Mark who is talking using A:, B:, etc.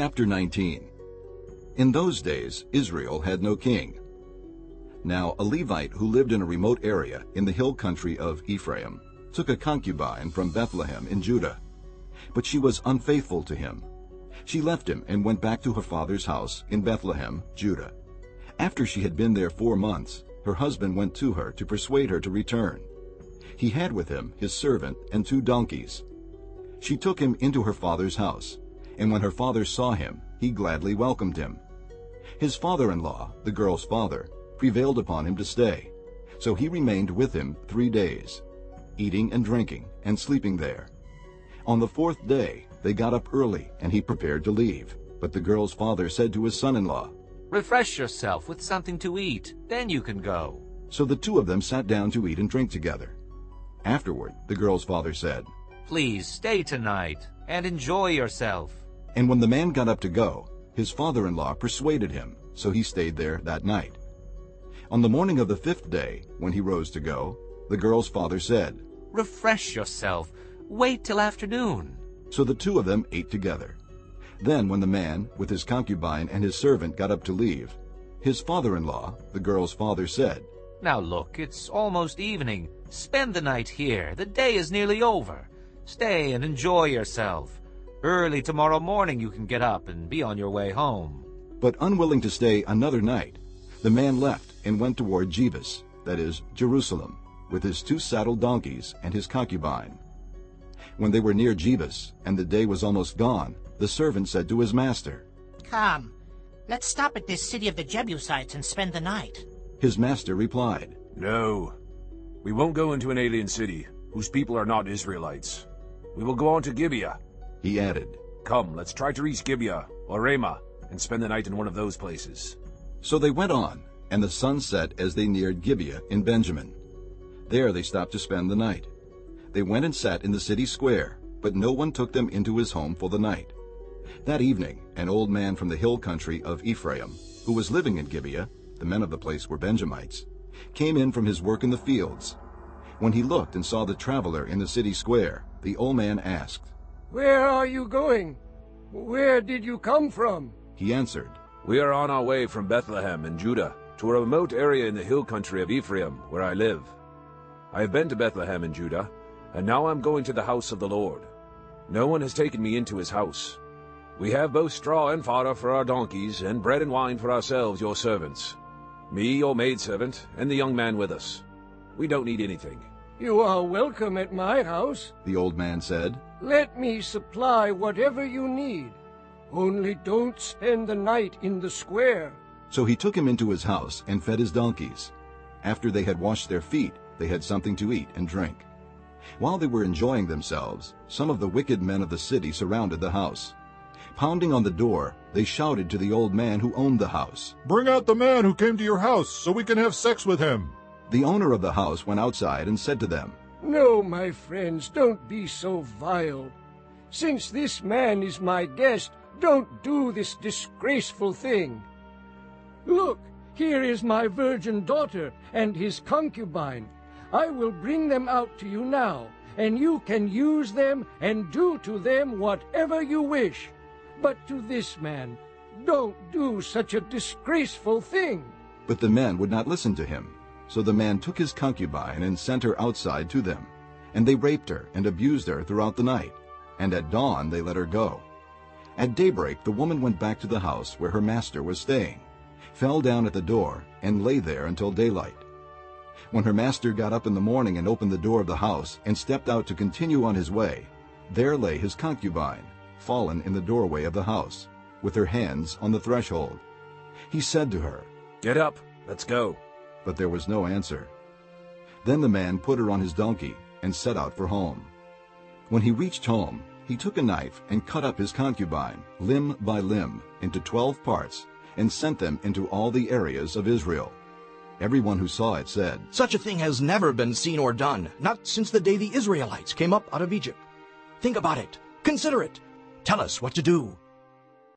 A: Chapter 19 In those days Israel had no king. Now a Levite who lived in a remote area in the hill country of Ephraim took a concubine from Bethlehem in Judah. But she was unfaithful to him. She left him and went back to her father's house in Bethlehem, Judah. After she had been there four months, her husband went to her to persuade her to return. He had with him his servant and two donkeys. She took him into her father's house, and when her father saw him, he gladly welcomed him. His father-in-law, the girl's father, prevailed upon him to stay, so he remained with him three days, eating and drinking and sleeping there. On the fourth day they got up early, and he prepared to leave. But the girl's father said to his son-in-law,
B: Refresh yourself with something to eat, then you can go.
A: So the two of them sat down to eat and drink together. Afterward, the girl's father said,
B: Please stay tonight and enjoy yourself.
A: And when the man got up to go, his father-in-law persuaded him, so he stayed there that night. On the morning of the fifth day, when he rose to go, the girl's father said,
B: Refresh yourself. Wait till afternoon.
A: So the two of them ate together. Then when the man, with his concubine and his servant, got up to leave, his father-in-law, the girl's father, said,
B: Now look, it's almost evening. Spend the night here. The day is nearly over. Stay and enjoy yourself. Early tomorrow morning you can get up and be on your way home.
A: But unwilling to stay another night, the man left and went toward Jebus, that is, Jerusalem, with his two saddled donkeys and his concubine. When they were near Jebus, and the day was almost gone, the servant said to his master,
C: Come, let's stop at this city of the Jebusites and spend the night.
A: His master replied,
D: No, we won't go into an alien city whose people are not Israelites. We will go on to Gibeah.
A: He added,
D: Come, let's try to reach Gibeah or Ramah and spend the night in one of those places.
A: So they went on, and the sun set as they neared Gibeah in Benjamin. There they stopped to spend the night. They went and sat in the city square, but no one took them into his home for the night. That evening an old man from the hill country of Ephraim, who was living in Gibeah, the men of the place were Benjamites, came in from his work in the fields. When he looked and saw the traveler in the city square, the old man asked,
E: Where are you going? Where did you come from?
A: He answered,
D: We are on our way from Bethlehem in Judah to a remote area in the hill country of Ephraim, where I live. I have been to Bethlehem in Judah, and now I'm going to the house of the Lord. No one has taken me into his house. We have both straw and fodder for our donkeys, and bread and wine for ourselves, your servants. Me, your maidservant, and the young man with us. We don't need anything.
E: You are welcome at my house.
A: the old man said.
E: Let me supply whatever you need. Only don't spend the night in the square.
A: So he took him into his house and fed his donkeys. After they had washed their feet, they had something to eat and drink. While they were enjoying themselves, some of the wicked men of the city surrounded the house. Pounding on the door, they shouted to the old man who owned the house.
F: Bring out the man who came to your house so we can have sex with him.
A: The owner of the house went outside and said to them,
E: No, my friends, don't be so vile. Since this man is my guest, don't do this disgraceful thing. Look, here is my virgin daughter and his concubine. I will bring them out to you now, and you can use them and do to them whatever you wish. But to this man, don't do such a disgraceful thing.
A: But the men would not listen to him. So the man took his concubine and sent her outside to them. And they raped her and abused her throughout the night. And at dawn they let her go. At daybreak the woman went back to the house where her master was staying, fell down at the door, and lay there until daylight. When her master got up in the morning and opened the door of the house and stepped out to continue on his way, there lay his concubine, fallen in the doorway of the house, with her hands on the threshold. He said to her,
D: Get up, let's go.
A: But there was no answer. Then the man put her on his donkey and set out for home. When he reached home, he took a knife and cut up his concubine, limb by limb, into twelve parts, and sent them into all the areas of Israel. Everyone who saw it said,
G: Such a thing has never been seen or done, not since the day the Israelites came up out of Egypt. Think about it. Consider it. Tell us what to do.